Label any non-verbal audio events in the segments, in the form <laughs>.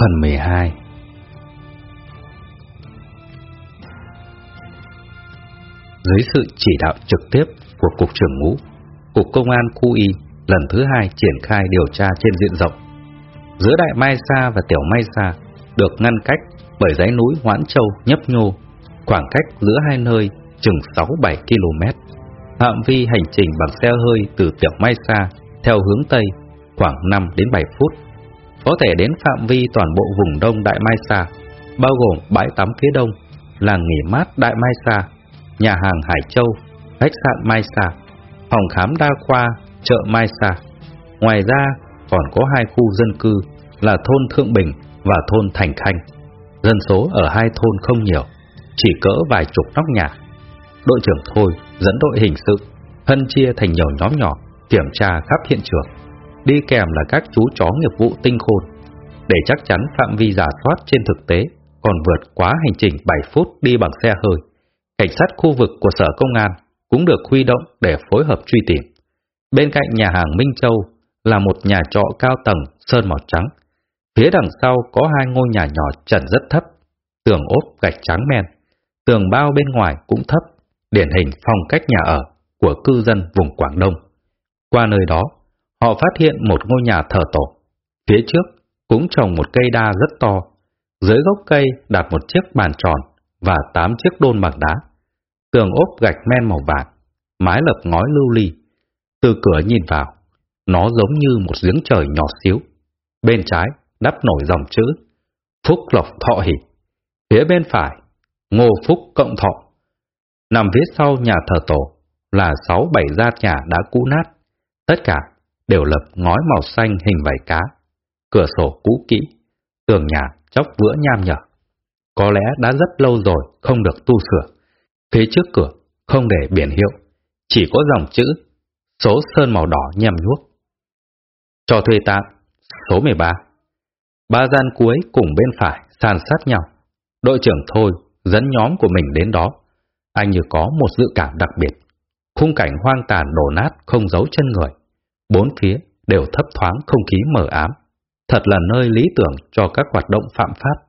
Phần 12 Dưới sự chỉ đạo trực tiếp của Cục trưởng Ngũ, Cục Công an Khu Y lần thứ hai triển khai điều tra trên diện rộng. Giữa Đại Mai Sa và Tiểu Mai Sa được ngăn cách bởi dãy núi Hoãn Châu nhấp nhô, khoảng cách giữa hai nơi chừng 6-7 km. Phạm vi hành trình bằng xe hơi từ Tiểu Mai Sa theo hướng Tây khoảng 5 đến 7 phút. Có thể đến phạm vi toàn bộ vùng đông Đại Mai Sa, bao gồm bãi tắm phía đông, làng nghỉ mát Đại Mai Sa, nhà hàng Hải Châu, khách sạn Mai Sa, phòng khám đa khoa, chợ Mai Sa. Ngoài ra, còn có hai khu dân cư là thôn Thượng Bình và thôn Thành Khanh. Dân số ở hai thôn không nhiều, chỉ cỡ vài chục nóc nhà. Đội trưởng Thôi dẫn đội hình sự phân chia thành nhiều nhóm nhỏ kiểm tra khắp hiện trường. Đi kèm là các chú chó nghiệp vụ tinh khôn để chắc chắn phạm vi giả soát trên thực tế còn vượt quá hành trình 7 phút đi bằng xe hơi. Cảnh sát khu vực của Sở Công an cũng được huy động để phối hợp truy tìm. Bên cạnh nhà hàng Minh Châu là một nhà trọ cao tầng sơn màu trắng. Phía đằng sau có hai ngôi nhà nhỏ trần rất thấp, tường ốp gạch trắng men. Tường bao bên ngoài cũng thấp, điển hình phong cách nhà ở của cư dân vùng Quảng Đông. Qua nơi đó, họ phát hiện một ngôi nhà thờ tổ. Phía trước cũng trồng một cây đa rất to. Dưới gốc cây đặt một chiếc bàn tròn và tám chiếc đôn bằng đá. Tường ốp gạch men màu vàng, mái lập ngói lưu ly. Từ cửa nhìn vào, nó giống như một giếng trời nhỏ xíu. Bên trái đắp nổi dòng chữ Phúc Lộc Thọ Hỷ. Phía bên phải, Ngô Phúc Cộng Thọ. Nằm phía sau nhà thờ tổ là sáu bảy gia nhà đã cũ nát. Tất cả đều lập ngói màu xanh hình vảy cá. Cửa sổ cũ kỹ, tường nhà chóc vữa nham nhở. Có lẽ đã rất lâu rồi không được tu sửa. Phía trước cửa không để biển hiệu, chỉ có dòng chữ số sơn màu đỏ nhằm nhuốc. Cho thuê tạm, số 13. Ba gian cuối cùng bên phải sàn sát nhau. Đội trưởng Thôi dẫn nhóm của mình đến đó. Anh như có một dự cảm đặc biệt. Khung cảnh hoang tàn đổ nát không giấu chân người. Bốn phía đều thấp thoáng không khí mờ ám. Thật là nơi lý tưởng cho các hoạt động phạm pháp.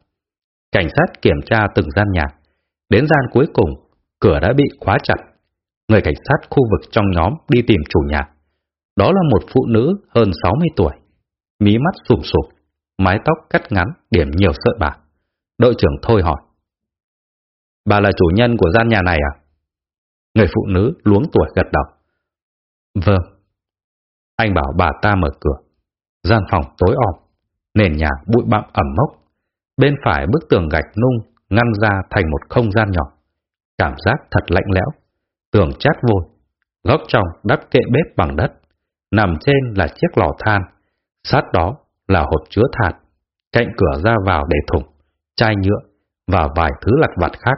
Cảnh sát kiểm tra từng gian nhà. Đến gian cuối cùng, cửa đã bị khóa chặt. Người cảnh sát khu vực trong nhóm đi tìm chủ nhà. Đó là một phụ nữ hơn 60 tuổi. Mí mắt sùm sụp, mái tóc cắt ngắn, điểm nhiều sợi bạc. Đội trưởng Thôi hỏi. Bà là chủ nhân của gian nhà này à? Người phụ nữ luống tuổi gật đầu. Vâng. Anh bảo bà ta mở cửa. Gian phòng tối om, nền nhà bụi bặm ẩm mốc. Bên phải bức tường gạch nung ngăn ra thành một không gian nhỏ. Cảm giác thật lạnh lẽo. Tường chát vôi. Góc trong đắp kệ bếp bằng đất. Nằm trên là chiếc lò than. Sát đó là hộp chứa thạt. Cạnh cửa ra vào để thùng, chai nhựa và vài thứ lặt vặt khác.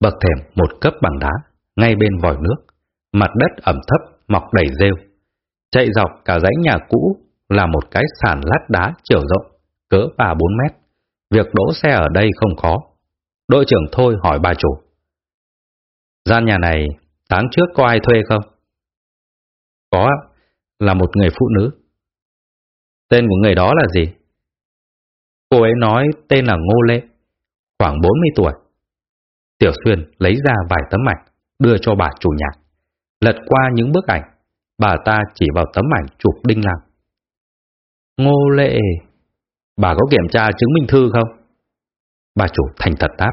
Bậc thềm một cấp bằng đá ngay bên vòi nước, mặt đất ẩm thấp mọc đầy rêu. Chạy dọc cả dãy nhà cũ là một cái sàn lát đá chiều rộng, cỡ 3-4 mét. Việc đỗ xe ở đây không có. Đội trưởng Thôi hỏi bà chủ. Gian nhà này tháng trước có ai thuê không? Có, là một người phụ nữ. Tên của người đó là gì? Cô ấy nói tên là Ngô Lê, khoảng 40 tuổi. Tiểu Xuyên lấy ra vài tấm ảnh, đưa cho bà chủ nhà. Lật qua những bức ảnh, bà ta chỉ vào tấm ảnh chụp đinh lăng. Ngô Lệ, bà có kiểm tra chứng minh thư không? Bà chủ thành thật đáp.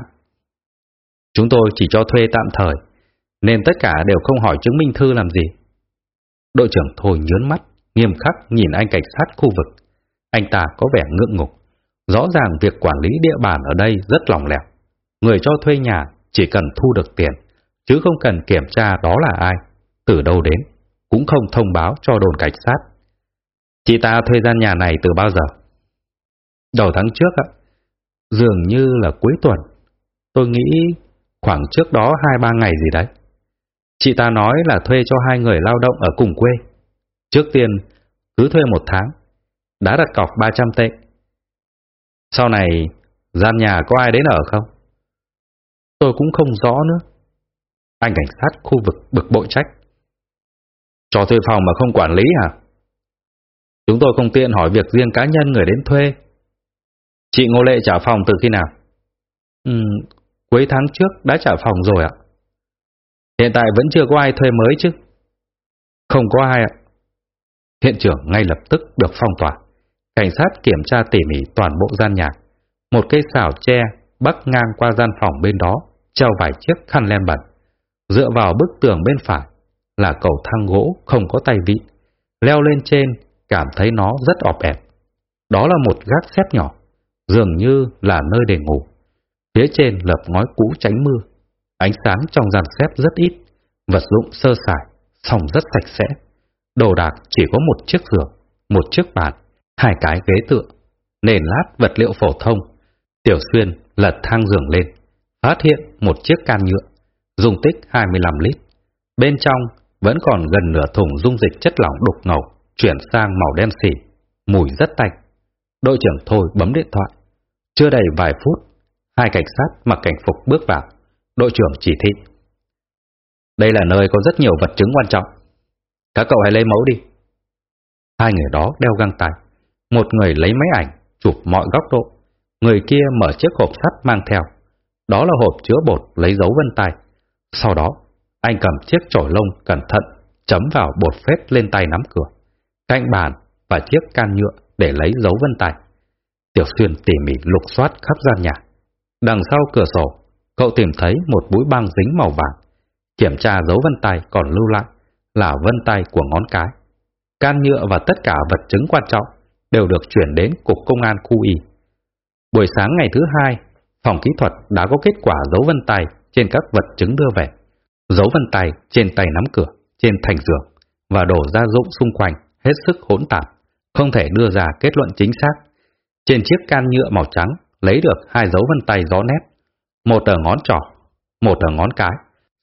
Chúng tôi chỉ cho thuê tạm thời, nên tất cả đều không hỏi chứng minh thư làm gì. Đội trưởng Thôi nhớn mắt, nghiêm khắc nhìn anh cảnh sát khu vực. Anh ta có vẻ ngượng ngục. Rõ ràng việc quản lý địa bàn ở đây rất lòng lẻo. Người cho thuê nhà chỉ cần thu được tiền chứ không cần kiểm tra đó là ai, từ đâu đến, cũng không thông báo cho đồn cảnh sát. Chị ta thuê gian nhà này từ bao giờ? Đầu tháng trước ạ, dường như là cuối tuần. Tôi nghĩ khoảng trước đó hai ba ngày gì đấy. Chị ta nói là thuê cho hai người lao động ở cùng quê. Trước tiên, cứ thuê một tháng, đã đặt cọc 300 tệ. Sau này, gian nhà có ai đến ở không? Tôi cũng không rõ nữa. Anh cảnh sát khu vực bực bội trách. Cho thuê phòng mà không quản lý à? Chúng tôi không tiện hỏi việc riêng cá nhân người đến thuê. Chị Ngô Lệ trả phòng từ khi nào? Ừ, cuối tháng trước đã trả phòng rồi ạ. Hiện tại vẫn chưa có ai thuê mới chứ? Không có ai ạ. Hiện trường ngay lập tức được phong tỏa. Cảnh sát kiểm tra tỉ mỉ toàn bộ gian nhà. Một cây xảo tre bắc ngang qua gian phòng bên đó, treo vài chiếc khăn len bẩn. Dựa vào bức tường bên phải là cầu thang gỗ không có tay vịn. Leo lên trên, cảm thấy nó rất ọp ẹp. Đó là một gác xếp nhỏ, dường như là nơi để ngủ. Phía trên lợp ngói cũ tránh mưa. Ánh sáng trong gian xếp rất ít, vật dụng sơ sài, song rất sạch sẽ. Đồ đạc chỉ có một chiếc giường, một chiếc bàn, hai cái ghế tựa, nền lát vật liệu phổ thông. Tiểu Xuyên lật thang giường lên, phát hiện một chiếc can nhựa, dung tích 25 lít. Bên trong vẫn còn gần nửa thùng dung dịch chất lỏng đục ngầu, chuyển sang màu đen xỉ, mùi rất tanh. Đội trưởng Thôi bấm điện thoại. Chưa đầy vài phút, hai cảnh sát mặc cảnh phục bước vào. Đội trưởng chỉ thị. Đây là nơi có rất nhiều vật chứng quan trọng. Các cậu hãy lấy mẫu đi. Hai người đó đeo găng tay. Một người lấy máy ảnh, chụp mọi góc độ. Người kia mở chiếc hộp sắt mang theo. Đó là hộp chứa bột lấy dấu vân tay. Sau đó, anh cầm chiếc chổi lông cẩn thận, chấm vào bột phết lên tay nắm cửa. Cạnh bàn và chiếc can nhựa để lấy dấu vân tay. Tiểu Xuyên tỉ mỉ lục soát khắp gian nhà. Đằng sau cửa sổ, cậu tìm thấy một búi băng dính màu vàng. Kiểm tra dấu vân tay còn lưu lại là vân tay của ngón cái. Can nhựa và tất cả vật chứng quan trọng đều được chuyển đến Cục Công an khu y. Buổi sáng ngày thứ hai, phòng kỹ thuật đã có kết quả dấu vân tay trên các vật chứng đưa về. Dấu vân tay trên tay nắm cửa, trên thành giường và đổ ra dụng xung quanh hết sức hỗn tạp, không thể đưa ra kết luận chính xác. Trên chiếc can nhựa màu trắng lấy được hai dấu vân tay rõ nét, một ở ngón trỏ, một ở ngón cái,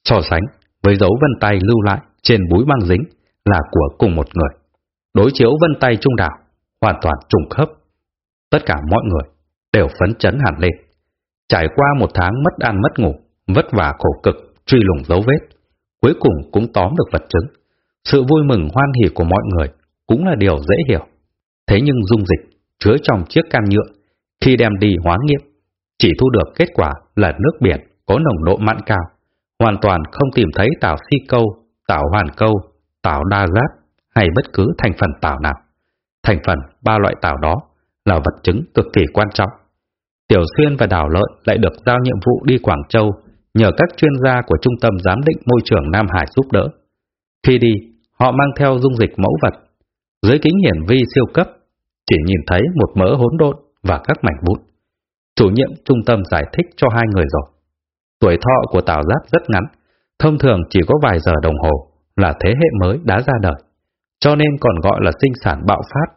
so sánh với dấu vân tay lưu lại trên búi băng dính là của cùng một người. Đối chiếu vân tay trung đảo, hoàn toàn trùng khớp. Tất cả mọi người đều phấn chấn hẳn lên. Trải qua một tháng mất ăn mất ngủ, vất vả khổ cực, truy lùng dấu vết, cuối cùng cũng tóm được vật chứng. Sự vui mừng hoan hỉ của mọi người cũng là điều dễ hiểu. Thế nhưng dung dịch chứa trong chiếc can nhựa, khi đem đi hóa nghiệm, chỉ thu được kết quả là nước biển có nồng độ mặn cao, hoàn toàn không tìm thấy tảo si câu, tảo hoàn câu, tảo đa giáp hay bất cứ thành phần tảo nào. Thành phần ba loại tảo đó là vật chứng cực kỳ quan trọng. Tiểu Xuyên và Đào Lợi lại được giao nhiệm vụ đi Quảng Châu nhờ các chuyên gia của Trung tâm Giám định Môi trường Nam Hải giúp đỡ. Khi đi, họ mang theo dung dịch mẫu vật. Dưới kính hiển vi siêu cấp, chỉ nhìn thấy một mỡ hỗn độn và các mảnh bút. Chủ nhiệm trung tâm giải thích cho hai người rồi. Tuổi thọ của tảo giáp rất ngắn, thông thường chỉ có vài giờ đồng hồ là thế hệ mới đã ra đời, cho nên còn gọi là sinh sản bạo phát.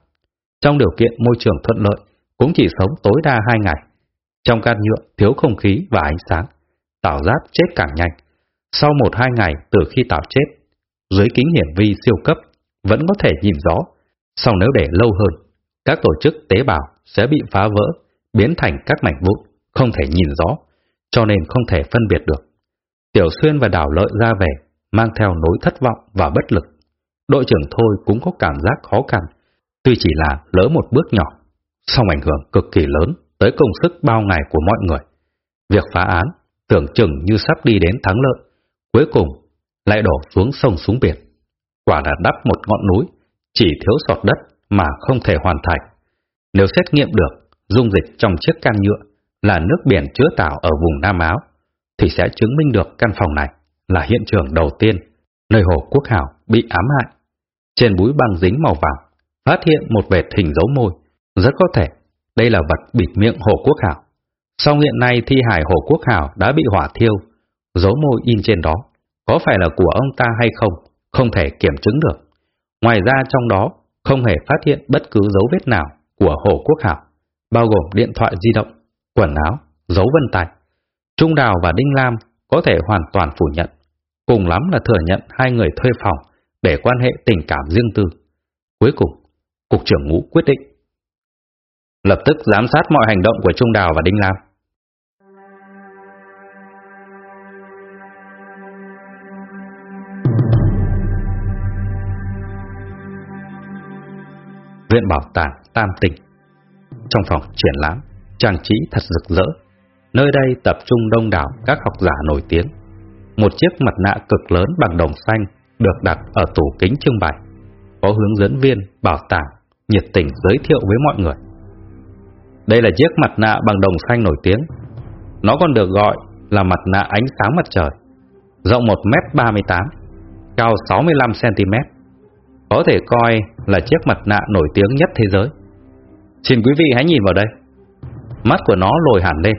Trong điều kiện môi trường thuận lợi, cũng chỉ sống tối đa hai ngày. Trong can nhựa thiếu không khí và ánh sáng, tảo giáp chết càng nhanh. Sau một hai ngày từ khi tảo chết, dưới kính hiển vi siêu cấp vẫn có thể nhìn rõ, Sau nếu để lâu hơn, các tổ chức tế bào sẽ bị phá vỡ, biến thành các mảnh vụn, không thể nhìn rõ, cho nên không thể phân biệt được. Tiểu Xuyên và Đào Lợi ra về, mang theo nỗi thất vọng và bất lực. Đội trưởng Thôi cũng có cảm giác khó khăn, tuy chỉ là lỡ một bước nhỏ, song ảnh hưởng cực kỳ lớn tới công sức bao ngày của mọi người. Việc phá án tưởng chừng như sắp đi đến thắng lợi, cuối cùng lại đổ xuống sông xuống biển. Quả là đắp một ngọn núi, chỉ thiếu sọt đất mà không thể hoàn thành. Nếu xét nghiệm được dung dịch trong chiếc can nhựa là nước biển chứa tảo ở vùng Nam Áo, thì sẽ chứng minh được căn phòng này là hiện trường đầu tiên nơi Hồ Quốc Hảo bị ám hại. Trên búi băng dính màu vàng, phát hiện một vệt hình dấu môi, rất có thể đây là vật bịt miệng Hồ Quốc Hảo. Sau hiện nay thi hải Hồ Quốc Hảo đã bị hỏa thiêu, dấu môi in trên đó, có phải là của ông ta hay không, không thể kiểm chứng được. Ngoài ra trong đó không hề phát hiện bất cứ dấu vết nào của Hồ Quốc Hảo, bao gồm điện thoại di động, quần áo, dấu vân tay. Trung Đào và Đinh Lam có thể hoàn toàn phủ nhận, cùng lắm là thừa nhận hai người thuê phòng để quan hệ tình cảm riêng tư. Cuối cùng, Cục trưởng Ngũ quyết định lập tức giám sát mọi hành động của Trung Đào và Đinh Lam. Bảo tàng Tam Tỉnh Trong phòng triển lãm trang trí thật rực rỡ. Nơi đây tập trung đông đảo các học giả nổi tiếng. Một chiếc mặt nạ cực lớn bằng đồng xanh được đặt ở tủ kính trưng bày. Có hướng dẫn viên bảo tàng nhiệt tình giới thiệu với mọi người. Đây là chiếc mặt nạ bằng đồng xanh nổi tiếng. Nó còn được gọi là mặt nạ ánh sáng mặt trời, rộng 1m38, cao 65cm. Có thể coi là chiếc mặt nạ nổi tiếng nhất thế giới. Xin quý vị hãy nhìn vào đây. Mắt của nó lồi hẳn lên.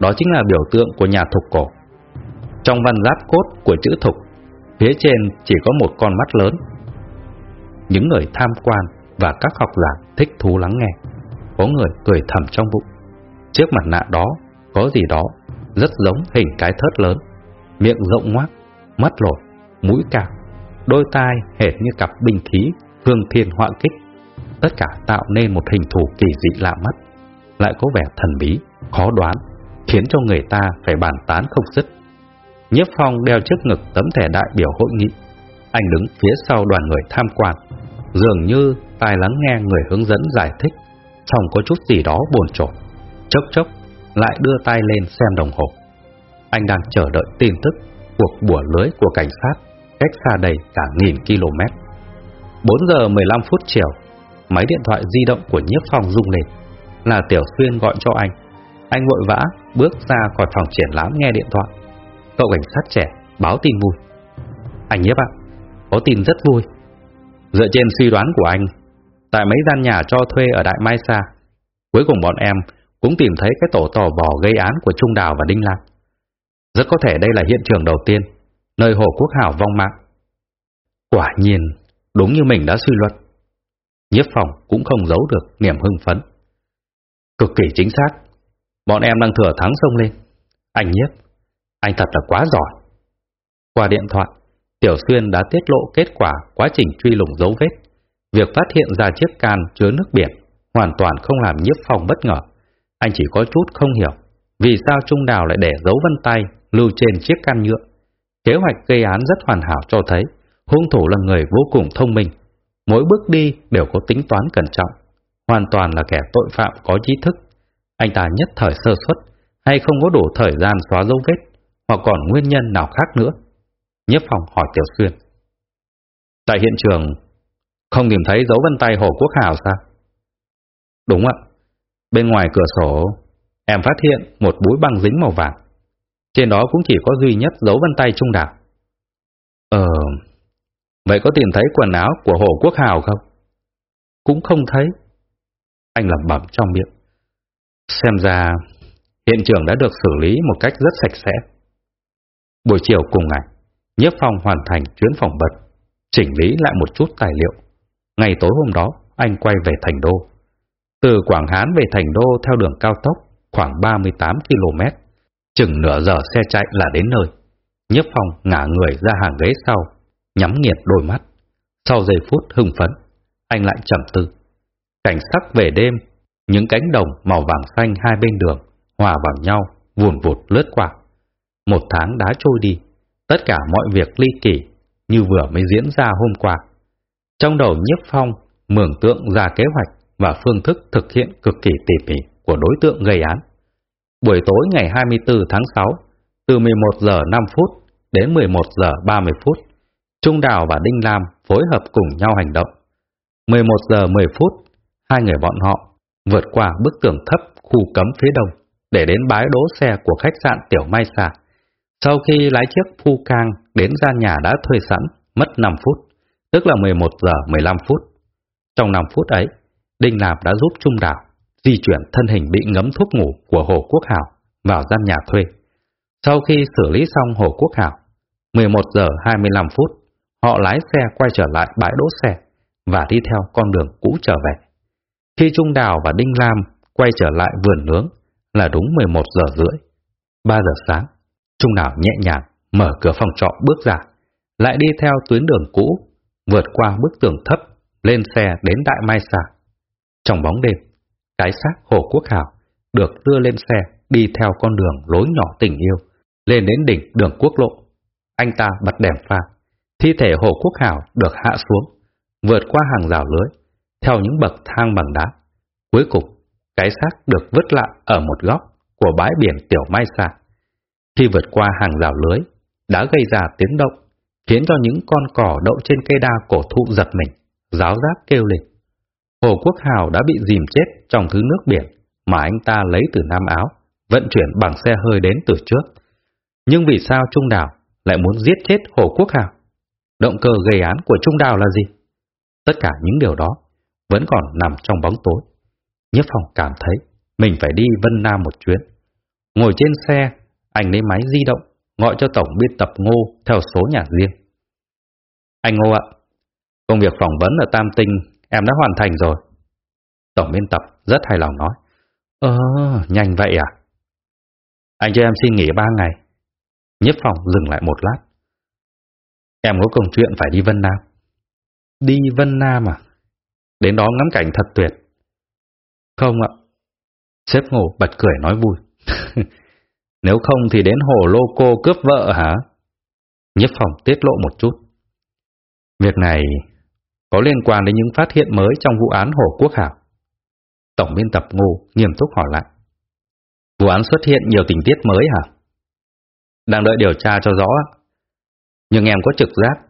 Đó chính là biểu tượng của nhà thục cổ. Trong văn giáp cốt của chữ thục, phía trên chỉ có một con mắt lớn. Những người tham quan và các học giả thích thú lắng nghe. Có người cười thầm trong bụng. Chiếc mặt nạ đó có gì đó rất giống hình cái thớt lớn, miệng rộng ngoác, mắt lồi, mũi cao, đôi tai hệt như cặp binh khí phương thiên họa kích. Tất cả tạo nên một hình thù kỳ dị lạ mắt, lại có vẻ thần bí, khó đoán, khiến cho người ta phải bàn tán không dứt. Nhiếp Phong đeo trước ngực tấm thẻ đại biểu hội nghị. Anh đứng phía sau đoàn người tham quan, dường như tai lắng nghe người hướng dẫn giải thích, xong có chút gì đó buồn chồn. Chốc chốc lại đưa tay lên xem đồng hồ. Anh đang chờ đợi tin tức cuộc bủa lưới của cảnh sát cách xa đầy cả nghìn km. 4 giờ 15 phút chiều, máy điện thoại di động của Nhiếp Phong rung lên. Là Tiểu Xuyên gọi cho anh. Anh vội vã bước ra khỏi phòng triển lãm nghe điện thoại. Cậu cảnh sát trẻ báo tin vui. Anh Nhiếp ạ, có tin rất vui. Dựa trên suy đoán của anh, tại mấy gian nhà cho thuê ở Đại Mai Sa, cuối cùng bọn em cũng tìm thấy cái tổ tò bò gây án của Trung Đào và Đinh Lan. Rất có thể đây là hiện trường đầu tiên, nơi Hồ Quốc Hảo vong mạng. Quả nhiên, đúng như mình đã suy luận. Nhiếp phòng cũng không giấu được niềm hưng phấn. Cực kỳ chính xác, bọn em đang thừa thắng sông lên. Anh Nhiếp, anh thật là quá giỏi. Qua điện thoại, Tiểu Xuyên đã tiết lộ kết quả quá trình truy lùng dấu vết. Việc phát hiện ra chiếc can chứa nước biển hoàn toàn không làm nhiếp phòng bất ngờ. Anh chỉ có chút không hiểu vì sao Trung Đào lại để dấu vân tay lưu trên chiếc can nhựa. Kế hoạch gây án rất hoàn hảo cho thấy hung thủ là người vô cùng thông minh. Mỗi bước đi đều có tính toán cẩn trọng, hoàn toàn là kẻ tội phạm có trí thức. Anh ta nhất thời sơ suất hay không có đủ thời gian xóa dấu vết, hoặc còn nguyên nhân nào khác nữa. Nhất phòng hỏi Tiểu Xuyên. Tại hiện trường, không tìm thấy dấu vân tay Hồ Quốc Hào sao? Đúng ạ. Bên ngoài cửa sổ, em phát hiện một búi băng dính màu vàng. Trên đó cũng chỉ có duy nhất dấu vân tay trung đảo. Ờ, vậy có tìm thấy quần áo của Hồ Quốc Hào không? Cũng không thấy. Anh lẩm bẩm trong miệng. Xem ra, hiện trường đã được xử lý một cách rất sạch sẽ. Buổi chiều cùng ngày, Nhiếp Phong hoàn thành chuyến phỏng vật, chỉnh lý lại một chút tài liệu. Ngày tối hôm đó, anh quay về thành đô. Từ Quảng Hán về Thành Đô theo đường cao tốc khoảng 38 km, chừng nửa giờ xe chạy là đến nơi. Nhiếp Phong ngả người ra hàng ghế sau, nhắm nghiệt đôi mắt. Sau giây phút hưng phấn, anh lại trầm tư. Cảnh sắc về đêm, những cánh đồng màu vàng xanh hai bên đường hòa vào nhau, vùn vụt lướt qua. Một tháng đã trôi đi, tất cả mọi việc ly kỳ như vừa mới diễn ra hôm qua. Trong đầu Nhiếp Phong mường tượng ra kế hoạch và phương thức thực hiện cực kỳ tỉ mỉ của đối tượng gây án. Buổi tối ngày 24 tháng 6, từ 11 giờ 5 phút đến 11 giờ 30 phút, Trung Đào và Đinh Lam phối hợp cùng nhau hành động. 11 giờ 10 phút, hai người bọn họ vượt qua bức tường thấp khu cấm phía đông để đến bãi đỗ xe của khách sạn Tiểu Mai Sa. Sau khi lái chiếc phu cang đến gian nhà đã thuê sẵn, mất 5 phút, tức là 11 giờ 15 phút. Trong 5 phút ấy, Đinh Lạp đã giúp Trung Đảo di chuyển thân hình bị ngấm thuốc ngủ của Hồ Quốc Hảo vào gian nhà thuê. Sau khi xử lý xong Hồ Quốc Hảo, 11 giờ 25 phút, họ lái xe quay trở lại bãi đỗ xe và đi theo con đường cũ trở về. Khi Trung Đào và Đinh Lam quay trở lại vườn nướng là đúng 11 giờ rưỡi. 3 giờ sáng, Trung Đào nhẹ nhàng mở cửa phòng trọ bước ra, lại đi theo tuyến đường cũ, vượt qua bức tường thấp, lên xe đến Đại Mai Sa. Trong bóng đêm, cái xác Hồ Quốc Hảo được đưa lên xe đi theo con đường lối nhỏ tình yêu, lên đến đỉnh đường quốc lộ. Anh ta bật đèn pha, thi thể Hồ Quốc Hảo được hạ xuống, vượt qua hàng rào lưới, theo những bậc thang bằng đá. Cuối cùng, cái xác được vứt lại ở một góc của bãi biển Tiểu Mai Sa. Khi vượt qua hàng rào lưới, đã gây ra tiếng động, khiến cho những con cỏ đậu trên cây đa cổ thụ giật mình, giáo giác kêu lên. Hồ Quốc Hào đã bị dìm chết trong thứ nước biển mà anh ta lấy từ Nam Áo, vận chuyển bằng xe hơi đến từ trước. Nhưng vì sao Trung Đào lại muốn giết chết Hồ Quốc Hào? Động cơ gây án của Trung Đào là gì? Tất cả những điều đó vẫn còn nằm trong bóng tối. Nhất Phong cảm thấy mình phải đi Vân Nam một chuyến. Ngồi trên xe, anh lấy máy di động, gọi cho tổng biên tập Ngô theo số nhà riêng. Anh Ngô ạ, công việc phỏng vấn ở Tam Tinh em đã hoàn thành rồi. Tổng biên tập rất hài lòng nói. Ơ, nhanh vậy à? Anh cho em xin nghỉ ba ngày. Nhất Phong dừng lại một lát. Em có công chuyện phải đi Vân Nam. Đi Vân Nam à? Đến đó ngắm cảnh thật tuyệt. Không ạ. Sếp ngủ bật cười nói vui. <laughs> Nếu không thì đến hồ lô cô cướp vợ hả? Nhất phòng tiết lộ một chút. Việc này có liên quan đến những phát hiện mới trong vụ án Hồ Quốc Hảo. Tổng biên tập Ngô nghiêm túc hỏi lại. Vụ án xuất hiện nhiều tình tiết mới hả? Đang đợi điều tra cho rõ. Nhưng em có trực giác,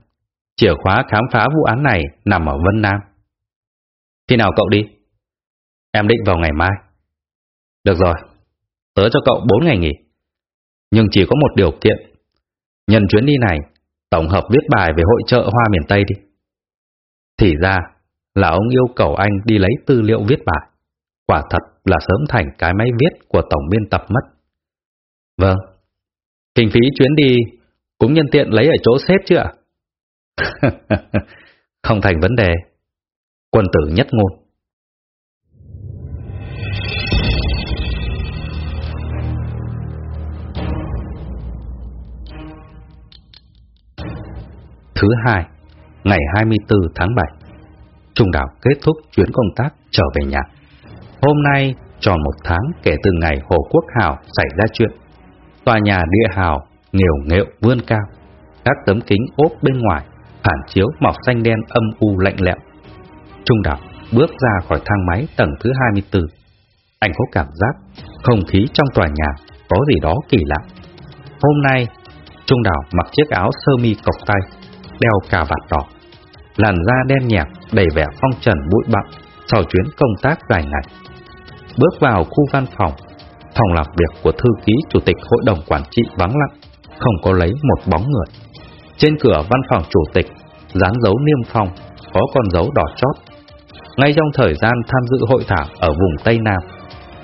chìa khóa khám phá vụ án này nằm ở Vân Nam. Khi nào cậu đi? Em định vào ngày mai. Được rồi, tớ cho cậu 4 ngày nghỉ. Nhưng chỉ có một điều kiện. Nhân chuyến đi này, tổng hợp viết bài về hội trợ hoa miền Tây đi. Thì ra là ông yêu cầu anh đi lấy tư liệu viết bài. Quả thật là sớm thành cái máy viết của tổng biên tập mất. Vâng, kinh phí chuyến đi cũng nhân tiện lấy ở chỗ xếp chứ ạ? <laughs> Không thành vấn đề. Quân tử nhất ngôn. Thứ hai, ngày 24 tháng 7, Trung đảo kết thúc chuyến công tác trở về nhà. Hôm nay tròn một tháng kể từ ngày Hồ Quốc Hào xảy ra chuyện. Tòa nhà địa hào nghèo nghệu vươn cao, các tấm kính ốp bên ngoài phản chiếu màu xanh đen âm u lạnh lẽo. Trung đảo bước ra khỏi thang máy tầng thứ 24. Anh có cảm giác không khí trong tòa nhà có gì đó kỳ lạ. Hôm nay, Trung đảo mặc chiếc áo sơ mi cộc tay, đeo cà vạt đỏ. Làn da đen nhạt đầy vẻ phong trần bụi bặm sau chuyến công tác dài ngày. Bước vào khu văn phòng, phòng làm việc của thư ký chủ tịch hội đồng quản trị vắng lặng, không có lấy một bóng người. Trên cửa văn phòng chủ tịch, dán dấu niêm phong, có con dấu đỏ chót. Ngay trong thời gian tham dự hội thảo ở vùng Tây Nam,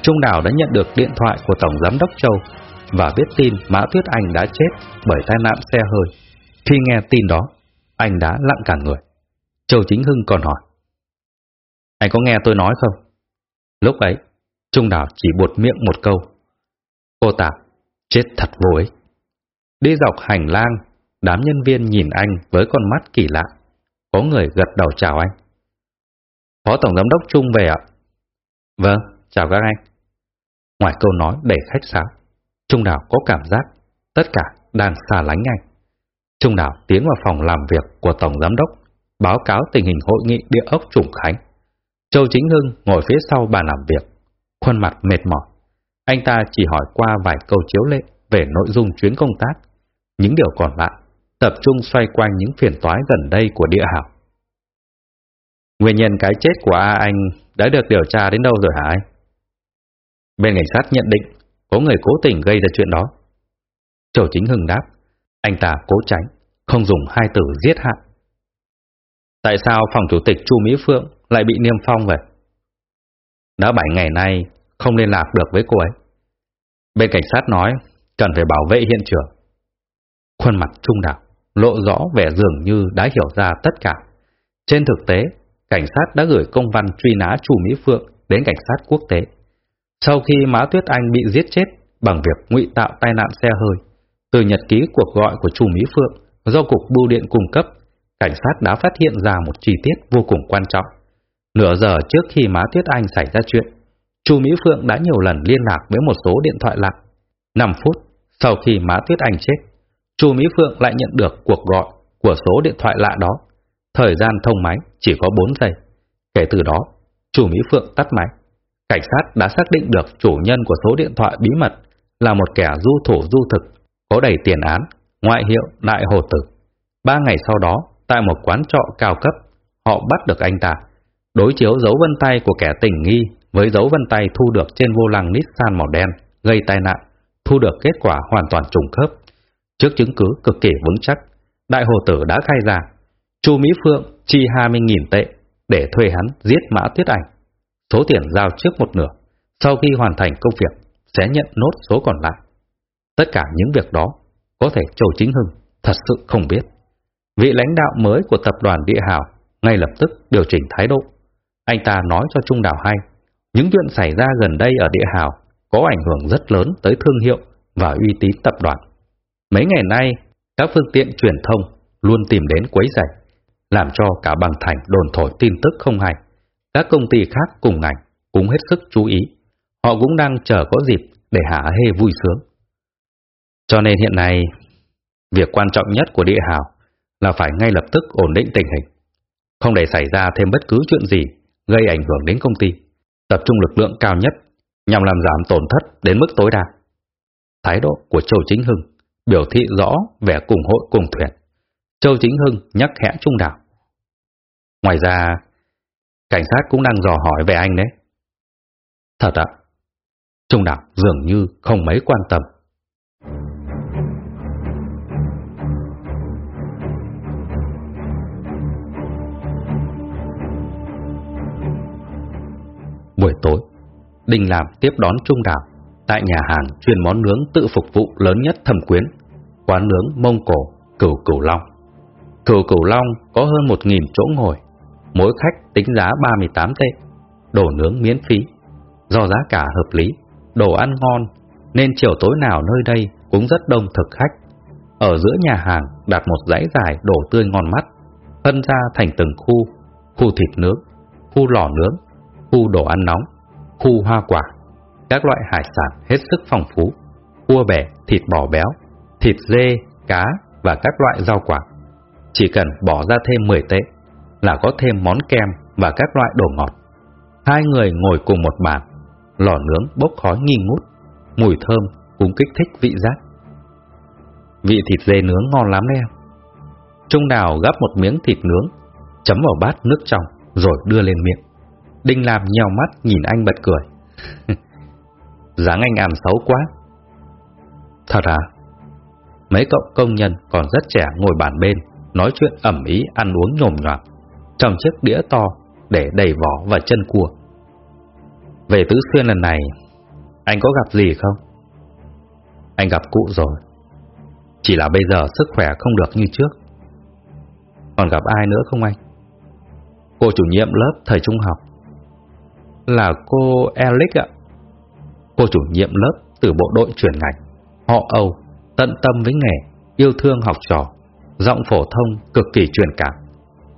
Trung Đào đã nhận được điện thoại của Tổng Giám đốc Châu và biết tin Mã Tuyết Anh đã chết bởi tai nạn xe hơi. Khi nghe tin đó, anh đã lặng cả người. Châu Chính Hưng còn hỏi. Anh có nghe tôi nói không? Lúc ấy, Trung Đào chỉ buột miệng một câu. Cô Tạp, chết thật vô ích. Đi dọc hành lang, đám nhân viên nhìn anh với con mắt kỳ lạ. Có người gật đầu chào anh. Phó Tổng Giám đốc Trung về ạ. Vâng, chào các anh. Ngoài câu nói đầy khách sáo, Trung Đào có cảm giác tất cả đang xa lánh anh. Trung Đào tiến vào phòng làm việc của Tổng Giám đốc, báo cáo tình hình hội nghị địa ốc Trùng Khánh. Châu Chính Hưng ngồi phía sau bàn làm việc, khuôn mặt mệt mỏi. Anh ta chỉ hỏi qua vài câu chiếu lệ về nội dung chuyến công tác. Những điều còn lại tập trung xoay quanh những phiền toái gần đây của địa hảo. Nguyên nhân cái chết của A Anh đã được điều tra đến đâu rồi hả anh? Bên cảnh sát nhận định có người cố tình gây ra chuyện đó. Châu Chính Hưng đáp, anh ta cố tránh, không dùng hai từ giết hại. Tại sao phòng chủ tịch Chu Mỹ Phượng lại bị niêm phong vậy? Đã bảy ngày nay không liên lạc được với cô ấy. Bên cảnh sát nói cần phải bảo vệ hiện trường. Khuôn mặt trung đạo lộ rõ vẻ dường như đã hiểu ra tất cả. Trên thực tế, cảnh sát đã gửi công văn truy nã Chu Mỹ Phượng đến cảnh sát quốc tế. Sau khi Mã Tuyết Anh bị giết chết bằng việc ngụy tạo tai nạn xe hơi, từ nhật ký cuộc gọi của Chu Mỹ Phượng do Cục Bưu điện cung cấp, cảnh sát đã phát hiện ra một chi tiết vô cùng quan trọng. Nửa giờ trước khi Má Tuyết Anh xảy ra chuyện, Chu Mỹ Phượng đã nhiều lần liên lạc với một số điện thoại lạ. 5 phút sau khi Má Tuyết Anh chết, Chu Mỹ Phượng lại nhận được cuộc gọi của số điện thoại lạ đó. Thời gian thông máy chỉ có 4 giây. Kể từ đó, Chu Mỹ Phượng tắt máy. Cảnh sát đã xác định được chủ nhân của số điện thoại bí mật là một kẻ du thủ du thực, có đầy tiền án, ngoại hiệu Đại Hồ Tử. Ba ngày sau đó, tại một quán trọ cao cấp, họ bắt được anh ta. Đối chiếu dấu vân tay của kẻ tình nghi với dấu vân tay thu được trên vô lăng Nissan màu đen gây tai nạn, thu được kết quả hoàn toàn trùng khớp. Trước chứng cứ cực kỳ vững chắc, Đại Hồ Tử đã khai ra, Chu Mỹ Phượng chi 20.000 tệ để thuê hắn giết Mã Tuyết Ảnh. Số tiền giao trước một nửa, sau khi hoàn thành công việc sẽ nhận nốt số còn lại. Tất cả những việc đó có thể Châu Chính Hưng thật sự không biết. Vị lãnh đạo mới của tập đoàn Địa Hào ngay lập tức điều chỉnh thái độ. Anh ta nói cho Trung Đảo hay, những chuyện xảy ra gần đây ở Địa Hào có ảnh hưởng rất lớn tới thương hiệu và uy tín tập đoàn. Mấy ngày nay, các phương tiện truyền thông luôn tìm đến quấy rầy, làm cho cả bằng thành đồn thổi tin tức không hay. Các công ty khác cùng ngành cũng hết sức chú ý. Họ cũng đang chờ có dịp để hả hê vui sướng. Cho nên hiện nay, việc quan trọng nhất của địa hào là phải ngay lập tức ổn định tình hình, không để xảy ra thêm bất cứ chuyện gì gây ảnh hưởng đến công ty, tập trung lực lượng cao nhất nhằm làm giảm tổn thất đến mức tối đa. Thái độ của Châu Chính Hưng biểu thị rõ vẻ cùng hội cùng thuyền. Châu Chính Hưng nhắc khẽ Trung Đảo. Ngoài ra, cảnh sát cũng đang dò hỏi về anh đấy. Thật ạ, Trung Đảo dường như không mấy quan tâm. Buổi tối, Đinh Làm tiếp đón Trung Đạo tại nhà hàng chuyên món nướng tự phục vụ lớn nhất thẩm quyến, quán nướng Mông Cổ, Cửu Cửu Long. Cửu Cửu Long có hơn một nghìn chỗ ngồi, mỗi khách tính giá 38 tệ, đồ nướng miễn phí. Do giá cả hợp lý, đồ ăn ngon, nên chiều tối nào nơi đây cũng rất đông thực khách. Ở giữa nhà hàng đặt một dãy dài đồ tươi ngon mắt, phân ra thành từng khu, khu thịt nướng, khu lò nướng, khu đồ ăn nóng, khu hoa quả, các loại hải sản hết sức phong phú, cua bẻ, thịt bò béo, thịt dê, cá và các loại rau quả. Chỉ cần bỏ ra thêm 10 tệ là có thêm món kem và các loại đồ ngọt. Hai người ngồi cùng một bàn, lò nướng bốc khói nghi ngút, mùi thơm cũng kích thích vị giác. Vị thịt dê nướng ngon lắm đấy em. Trung đào gắp một miếng thịt nướng, chấm vào bát nước trong rồi đưa lên miệng. Đinh làm nhèo mắt nhìn anh bật cười. <laughs> dáng anh ảm xấu quá. Thật à? Mấy cậu công nhân còn rất trẻ ngồi bàn bên, nói chuyện ẩm ý ăn uống nhồm nhoạp, trong chiếc đĩa to để đầy vỏ và chân cua. Về Tứ Xuyên lần này, anh có gặp gì không? Anh gặp cụ rồi. Chỉ là bây giờ sức khỏe không được như trước. Còn gặp ai nữa không anh? Cô chủ nhiệm lớp thời trung học. Là cô Alex ạ. Cô chủ nhiệm lớp từ bộ đội chuyển ngành, họ Âu, tận tâm với nghề, yêu thương học trò, giọng phổ thông cực kỳ truyền cảm,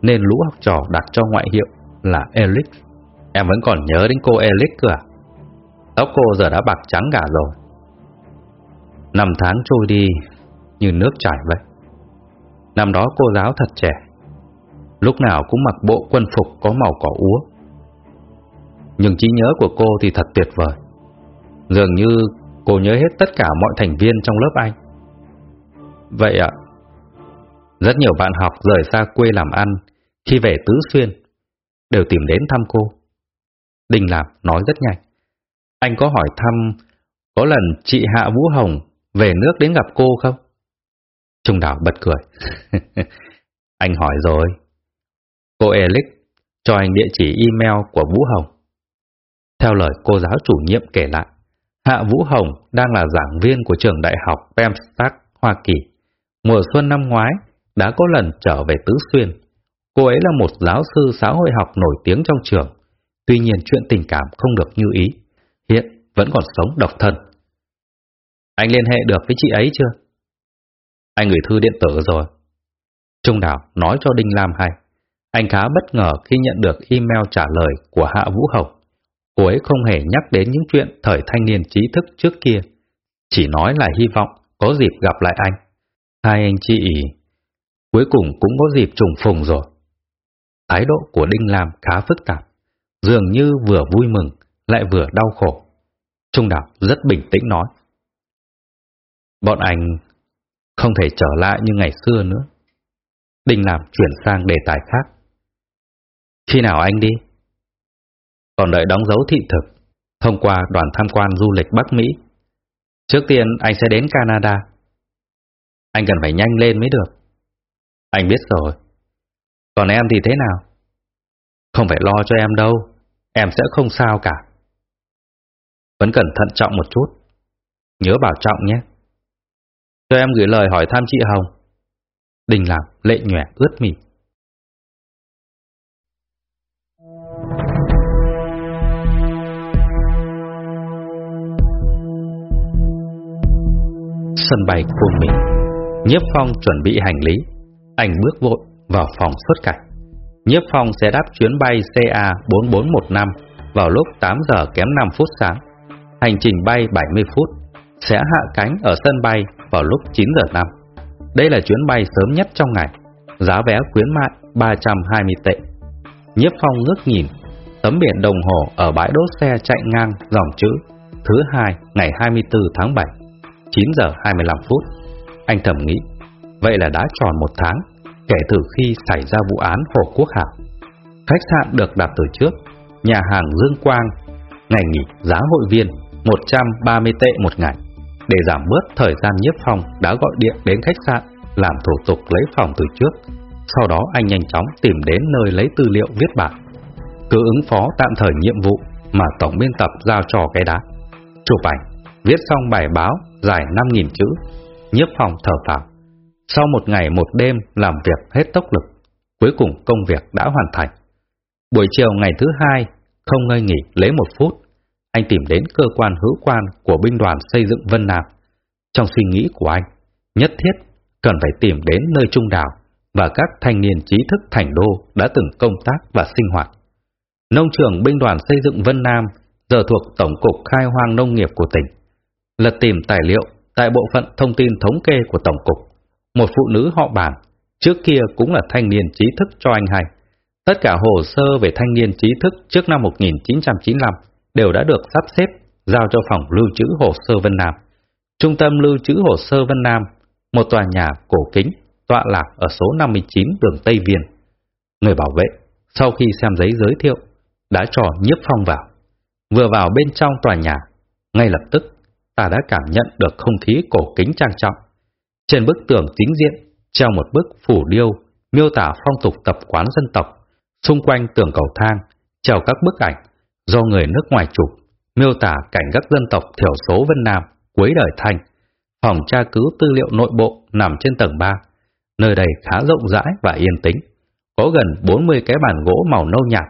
nên lũ học trò đặt cho ngoại hiệu là Elix. Em vẫn còn nhớ đến cô Elix cơ à? Tóc cô giờ đã bạc trắng cả rồi. Năm tháng trôi đi như nước chảy vậy. Năm đó cô giáo thật trẻ, lúc nào cũng mặc bộ quân phục có màu cỏ úa. Nhưng trí nhớ của cô thì thật tuyệt vời. Dường như cô nhớ hết tất cả mọi thành viên trong lớp anh. Vậy ạ. Rất nhiều bạn học rời xa quê làm ăn, khi về Tứ Xuyên, đều tìm đến thăm cô. Đình Lạp nói rất nhanh. Anh có hỏi thăm có lần chị Hạ Vũ Hồng về nước đến gặp cô không? Trung đảo bật cười. <laughs> anh hỏi rồi. Cô Elix cho anh địa chỉ email của Vũ Hồng. Theo lời cô giáo chủ nhiệm kể lại, Hạ Vũ Hồng đang là giảng viên của trường đại học Pemstack, Hoa Kỳ. Mùa xuân năm ngoái, đã có lần trở về Tứ Xuyên. Cô ấy là một giáo sư xã hội học nổi tiếng trong trường. Tuy nhiên chuyện tình cảm không được như ý. Hiện vẫn còn sống độc thân. Anh liên hệ được với chị ấy chưa? Anh gửi thư điện tử rồi. Trung Đào nói cho Đinh Lam hay. Anh khá bất ngờ khi nhận được email trả lời của Hạ Vũ Hồng. Cô ấy không hề nhắc đến những chuyện thời thanh niên trí thức trước kia, chỉ nói là hy vọng có dịp gặp lại anh. Hai anh chị cuối cùng cũng có dịp trùng phùng rồi. Thái độ của Đinh Lam khá phức tạp, dường như vừa vui mừng, lại vừa đau khổ. Trung Đạo rất bình tĩnh nói. Bọn anh không thể trở lại như ngày xưa nữa. Đinh làm chuyển sang đề tài khác. Khi nào anh đi? Còn đợi đóng dấu thị thực, thông qua đoàn tham quan du lịch Bắc Mỹ. Trước tiên anh sẽ đến Canada. Anh cần phải nhanh lên mới được. Anh biết rồi. Còn em thì thế nào? Không phải lo cho em đâu, em sẽ không sao cả. Vẫn cần thận trọng một chút. Nhớ bảo trọng nhé. Cho em gửi lời hỏi thăm chị Hồng. Đình làm lệ nhòe ướt mịt. Sân bay của mình. Nhiếp Phong chuẩn bị hành lý Anh bước vội vào phòng xuất cảnh Nhiếp Phong sẽ đáp chuyến bay CA 4415 vào lúc 8 giờ kém 5 phút sáng. Hành trình bay 70 phút, sẽ hạ cánh ở sân bay vào lúc 9 giờ 5. Đây là chuyến bay sớm nhất trong ngày, giá vé khuyến mại 320 tệ. Nhiếp Phong ngước nhìn, tấm biển đồng hồ ở bãi đỗ xe chạy ngang dòng chữ thứ hai ngày 24 tháng 7, 9 giờ 25 phút. Anh thầm nghĩ, vậy là đã tròn một tháng kể từ khi xảy ra vụ án Hồ Quốc Hảo. Khách sạn được đặt từ trước, nhà hàng Dương Quang, ngày nghỉ giá hội viên 130 tệ một ngày. Để giảm bớt thời gian nhiếp phòng đã gọi điện đến khách sạn làm thủ tục lấy phòng từ trước. Sau đó anh nhanh chóng tìm đến nơi lấy tư liệu viết bản. Cứ ứng phó tạm thời nhiệm vụ mà tổng biên tập giao cho cái đá. Chụp ảnh, viết xong bài báo dài 5.000 chữ. Nhiếp phòng thở phào sau một ngày một đêm làm việc hết tốc lực, cuối cùng công việc đã hoàn thành. Buổi chiều ngày thứ hai, không ngơi nghỉ lấy một phút, anh tìm đến cơ quan hữu quan của binh đoàn xây dựng Vân Nam. Trong suy nghĩ của anh, nhất thiết cần phải tìm đến nơi trung đảo và các thanh niên trí thức thành đô đã từng công tác và sinh hoạt. Nông trường binh đoàn xây dựng Vân Nam giờ thuộc Tổng cục Khai hoang Nông nghiệp của tỉnh. Lật tìm tài liệu tại bộ phận thông tin thống kê của Tổng cục một phụ nữ họ bản, trước kia cũng là thanh niên trí thức cho anh hay. Tất cả hồ sơ về thanh niên trí thức trước năm 1995 đều đã được sắp xếp giao cho phòng lưu trữ hồ sơ Vân Nam. Trung tâm lưu trữ hồ sơ Vân Nam, một tòa nhà cổ kính tọa lạc ở số 59 đường Tây Viên. Người bảo vệ, sau khi xem giấy giới thiệu, đã cho nhiếp phong vào. Vừa vào bên trong tòa nhà, ngay lập tức ta đã cảm nhận được không khí cổ kính trang trọng. Trên bức tường chính diện, treo một bức phủ điêu miêu tả phong tục tập quán dân tộc. Xung quanh tường cầu thang, treo các bức ảnh do người nước ngoài chụp, miêu tả cảnh các dân tộc thiểu số Vân Nam cuối đời thành Phòng tra cứu tư liệu nội bộ nằm trên tầng 3. Nơi đây khá rộng rãi và yên tĩnh. Có gần 40 cái bàn gỗ màu nâu nhạt.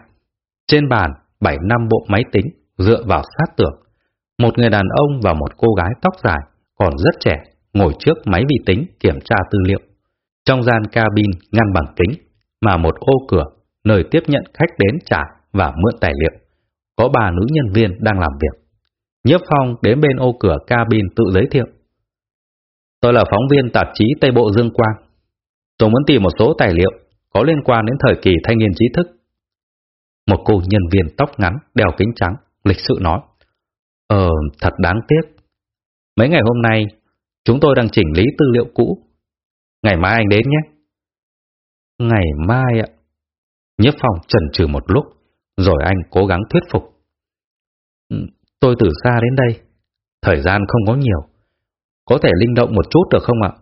Trên bàn, 7 năm bộ máy tính dựa vào sát tường. Một người đàn ông và một cô gái tóc dài còn rất trẻ ngồi trước máy vi tính kiểm tra tư liệu. Trong gian cabin ngăn bằng kính, mà một ô cửa, nơi tiếp nhận khách đến trả và mượn tài liệu. Có ba nữ nhân viên đang làm việc. Nhiếp Phong đến bên ô cửa cabin tự giới thiệu. Tôi là phóng viên tạp chí Tây Bộ Dương Quang. Tôi muốn tìm một số tài liệu có liên quan đến thời kỳ thanh niên trí thức. Một cô nhân viên tóc ngắn, đeo kính trắng, lịch sự nói. Ờ, thật đáng tiếc. Mấy ngày hôm nay, Chúng tôi đang chỉnh lý tư liệu cũ. Ngày mai anh đến nhé. Ngày mai ạ. Nhiếp phòng chần chừ một lúc, rồi anh cố gắng thuyết phục. Ừ, tôi từ xa đến đây, thời gian không có nhiều. Có thể linh động một chút được không ạ?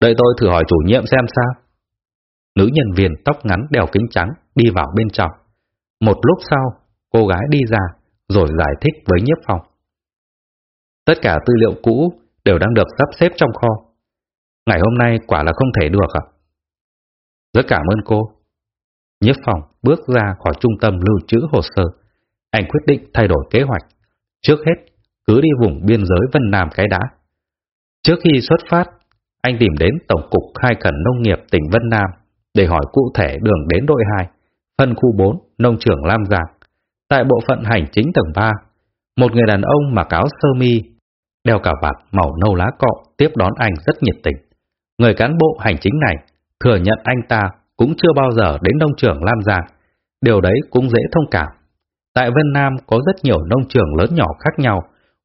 Đợi tôi thử hỏi chủ nhiệm xem sao. Nữ nhân viên tóc ngắn đeo kính trắng đi vào bên trong. Một lúc sau, cô gái đi ra, rồi giải thích với nhiếp phòng. Tất cả tư liệu cũ đều đang được sắp xếp trong kho. Ngày hôm nay quả là không thể được ạ. Rất cảm ơn cô. Nhiếp phòng bước ra khỏi trung tâm lưu trữ hồ sơ. Anh quyết định thay đổi kế hoạch. Trước hết, cứ đi vùng biên giới Vân Nam cái đá. Trước khi xuất phát, anh tìm đến Tổng cục Khai khẩn Nông nghiệp tỉnh Vân Nam để hỏi cụ thể đường đến đội 2, phân khu 4, nông trường Lam Giang. Tại bộ phận hành chính tầng 3, một người đàn ông mặc áo sơ mi đeo cả vạt màu nâu lá cọ tiếp đón anh rất nhiệt tình. Người cán bộ hành chính này thừa nhận anh ta cũng chưa bao giờ đến nông trường Lam Giang, điều đấy cũng dễ thông cảm. Tại Vân Nam có rất nhiều nông trường lớn nhỏ khác nhau,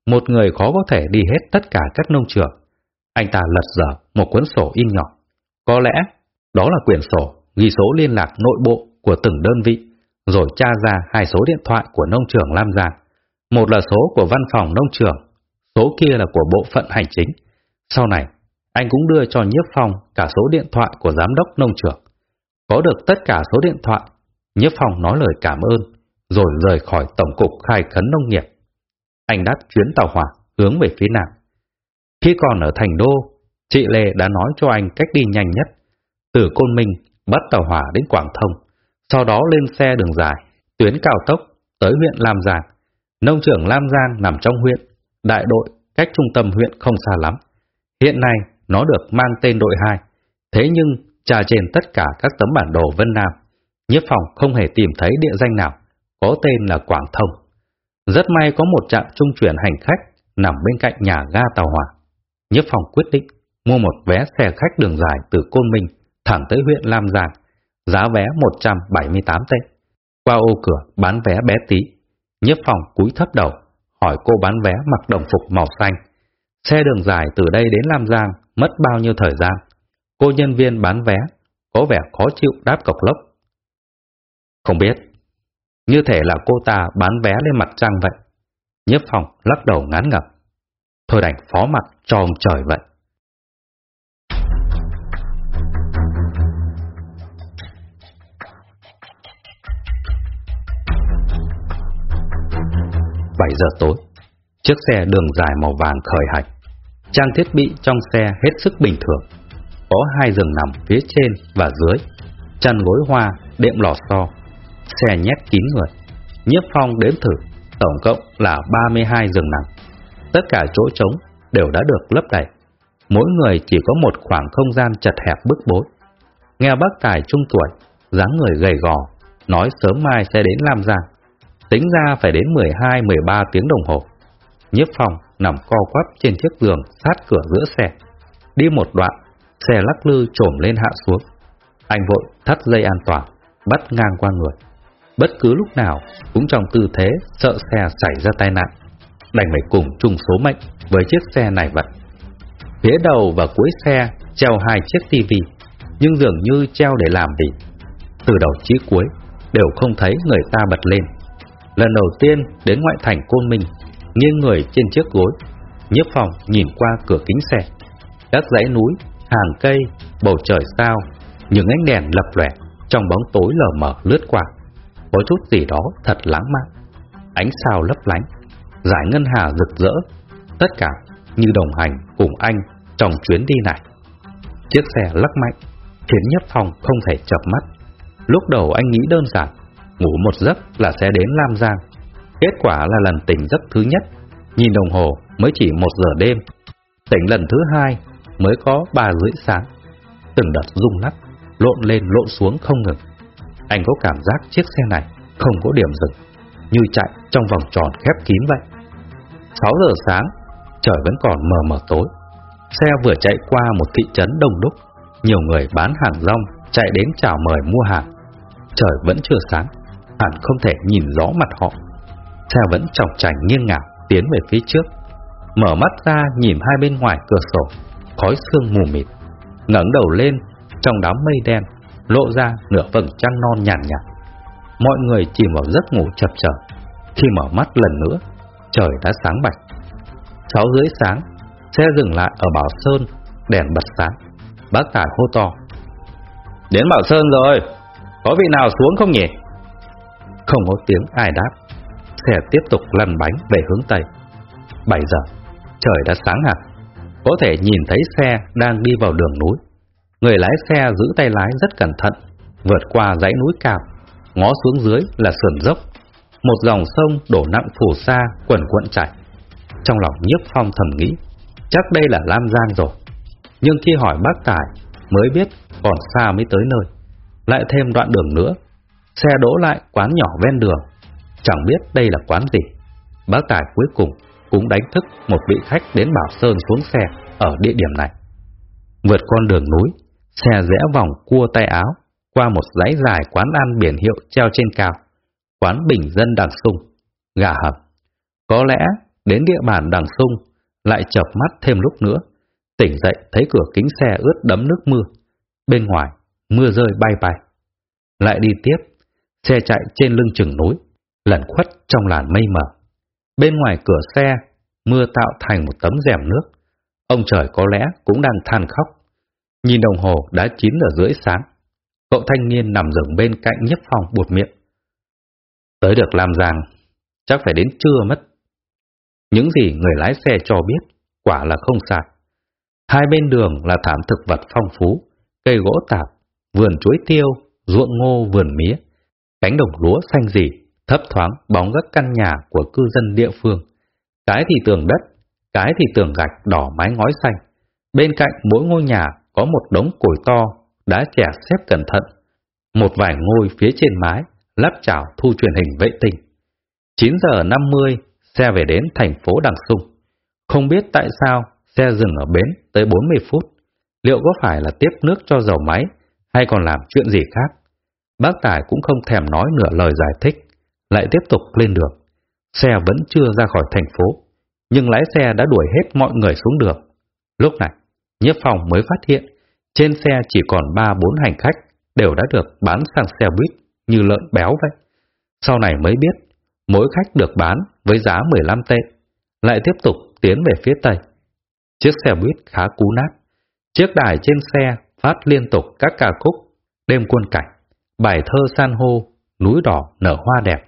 một người khó có thể đi hết tất cả các nông trường. Anh ta lật dở một cuốn sổ in nhỏ. Có lẽ đó là quyển sổ ghi số liên lạc nội bộ của từng đơn vị, rồi tra ra hai số điện thoại của nông trưởng Lam Giang. Một là số của văn phòng nông trưởng, số kia là của bộ phận hành chính. Sau này, anh cũng đưa cho Nhiếp Phong cả số điện thoại của giám đốc nông trường. Có được tất cả số điện thoại, Nhiếp Phong nói lời cảm ơn, rồi rời khỏi Tổng cục Khai Khấn Nông nghiệp. Anh đáp chuyến tàu hỏa hướng về phía nam. Khi còn ở thành đô, chị Lê đã nói cho anh cách đi nhanh nhất, từ Côn Minh bắt tàu hỏa đến Quảng Thông, sau đó lên xe đường dài, tuyến cao tốc tới huyện Lam Giang. Nông trưởng Lam Giang nằm trong huyện, đại đội cách trung tâm huyện không xa lắm. Hiện nay nó được mang tên đội 2, thế nhưng trà trên tất cả các tấm bản đồ Vân Nam, Nhiếp Phòng không hề tìm thấy địa danh nào có tên là Quảng Thông. Rất may có một trạm trung chuyển hành khách nằm bên cạnh nhà ga tàu hỏa. Nhiếp Phòng quyết định mua một vé xe khách đường dài từ Côn Minh thẳng tới huyện Lam Giang, giá vé 178 tệ. Qua ô cửa bán vé bé tí, Nhiếp Phòng cúi thấp đầu, hỏi cô bán vé mặc đồng phục màu xanh. Xe đường dài từ đây đến Lam Giang mất bao nhiêu thời gian? Cô nhân viên bán vé có vẻ khó chịu đáp cọc lốc. Không biết. Như thể là cô ta bán vé lên mặt trăng vậy. Nhiếp Phòng lắc đầu ngán ngập. Thôi đành phó mặt cho ông trời vậy. Bảy giờ tối, chiếc xe đường dài màu vàng khởi hành. Trang thiết bị trong xe hết sức bình thường. Có hai giường nằm phía trên và dưới, chăn gối hoa, đệm lò xo. Xe nhét kín người. Nhiếp phong đếm thử, tổng cộng là 32 giường nằm. Tất cả chỗ trống đều đã được lấp đầy. Mỗi người chỉ có một khoảng không gian chật hẹp bức bối. Nghe bác tài trung tuổi, dáng người gầy gò, nói sớm mai sẽ đến Lam Giang. Tính ra phải đến 12-13 tiếng đồng hồ. Nhiếp phòng nằm co quắp trên chiếc giường sát cửa giữa xe. Đi một đoạn, xe lắc lư trổm lên hạ xuống. Anh vội thắt dây an toàn, bắt ngang qua người. Bất cứ lúc nào cũng trong tư thế sợ xe xảy ra tai nạn. Đành phải cùng chung số mệnh với chiếc xe này vậy. Phía đầu và cuối xe treo hai chiếc tivi, nhưng dường như treo để làm gì. Từ đầu chí cuối đều không thấy người ta bật lên. Lần đầu tiên đến ngoại thành Côn Minh, nghiêng người trên chiếc gối, nhiếp phòng nhìn qua cửa kính xe. Các dãy núi, hàng cây, bầu trời sao, những ánh đèn lập lòe trong bóng tối lờ mờ lướt qua. Có chút gì đó thật lãng mạn. Ánh sao lấp lánh, giải ngân hà rực rỡ, tất cả như đồng hành cùng anh trong chuyến đi này. Chiếc xe lắc mạnh, khiến Nhất Phong không thể chập mắt. Lúc đầu anh nghĩ đơn giản, ngủ một giấc là sẽ đến Lam Giang. Kết quả là lần tỉnh giấc thứ nhất, nhìn đồng hồ mới chỉ một giờ đêm. Tỉnh lần thứ hai mới có ba rưỡi sáng. Từng đợt rung lắc, lộn lên lộn xuống không ngừng. Anh có cảm giác chiếc xe này không có điểm dừng, như chạy trong vòng tròn khép kín vậy. 6 giờ sáng, trời vẫn còn mờ mờ tối. Xe vừa chạy qua một thị trấn đông đúc, nhiều người bán hàng rong chạy đến chào mời mua hàng. Trời vẫn chưa sáng, hẳn không thể nhìn rõ mặt họ. Xe vẫn trọng trành nghiêng ngả tiến về phía trước. Mở mắt ra nhìn hai bên ngoài cửa sổ, khói sương mù mịt. ngẩng đầu lên, trong đám mây đen lộ ra nửa vầng trăng non nhàn nhạt, nhạt. Mọi người chìm vào giấc ngủ chập chờn. Khi mở mắt lần nữa, trời đã sáng bạch. Sáu rưỡi sáng, xe dừng lại ở Bảo Sơn, đèn bật sáng. Bác Tài hô to. Đến Bảo Sơn rồi, có vị nào xuống không nhỉ? Không có tiếng ai đáp. Xe tiếp tục lăn bánh về hướng Tây. 7 giờ, trời đã sáng hẳn. Có thể nhìn thấy xe đang đi vào đường núi. Người lái xe giữ tay lái rất cẩn thận, vượt qua dãy núi cao, ngó xuống dưới là sườn dốc. Một dòng sông đổ nặng phủ sa Quẩn quận chảy. Trong lòng nhiếp phong thầm nghĩ, chắc đây là Lam Giang rồi. Nhưng khi hỏi bác Tài mới biết còn xa mới tới nơi. Lại thêm đoạn đường nữa, xe đỗ lại quán nhỏ ven đường. Chẳng biết đây là quán gì. Bác Tài cuối cùng cũng đánh thức một vị khách đến Bảo Sơn xuống xe ở địa điểm này. Vượt con đường núi, xe rẽ vòng cua tay áo qua một dãy dài quán ăn biển hiệu treo trên cao. quán bình dân đằng sung, gà hầm. Có lẽ đến địa bàn đằng sung lại chợp mắt thêm lúc nữa, tỉnh dậy thấy cửa kính xe ướt đẫm nước mưa. Bên ngoài, mưa rơi bay bay. Lại đi tiếp, xe chạy trên lưng chừng núi, lẩn khuất trong làn mây mờ. Bên ngoài cửa xe, mưa tạo thành một tấm rèm nước. Ông trời có lẽ cũng đang than khóc. Nhìn đồng hồ đã chín giờ rưỡi sáng. Cậu thanh niên nằm giường bên cạnh nhấp phòng buột miệng. Tới được làm Giang, chắc phải đến trưa mất. Những gì người lái xe cho biết, quả là không sai. Hai bên đường là thảm thực vật phong phú, cây gỗ tạp, vườn chuối tiêu, ruộng ngô vườn mía, cánh đồng lúa xanh rì, thấp thoáng bóng các căn nhà của cư dân địa phương. Cái thì tường đất, cái thì tường gạch đỏ mái ngói xanh. Bên cạnh mỗi ngôi nhà có một đống củi to, đã chẻ xếp cẩn thận. Một vài ngôi phía trên mái, lắp chảo thu truyền hình vệ tinh. 9 giờ 50, xe về đến thành phố Đằng Sung. Không biết tại sao xe dừng ở bến tới 40 phút. Liệu có phải là tiếp nước cho dầu máy hay còn làm chuyện gì khác? Bác Tài cũng không thèm nói nửa lời giải thích, lại tiếp tục lên đường. Xe vẫn chưa ra khỏi thành phố, nhưng lái xe đã đuổi hết mọi người xuống đường. Lúc này, Nhiếp Phòng mới phát hiện trên xe chỉ còn 3-4 hành khách đều đã được bán sang xe buýt như lợn béo vậy. Sau này mới biết, mỗi khách được bán với giá 15 tệ, lại tiếp tục tiến về phía Tây. Chiếc xe buýt khá cú nát. Chiếc đài trên xe phát liên tục các ca khúc, đêm quân cảnh, bài thơ san hô, núi đỏ nở hoa đẹp.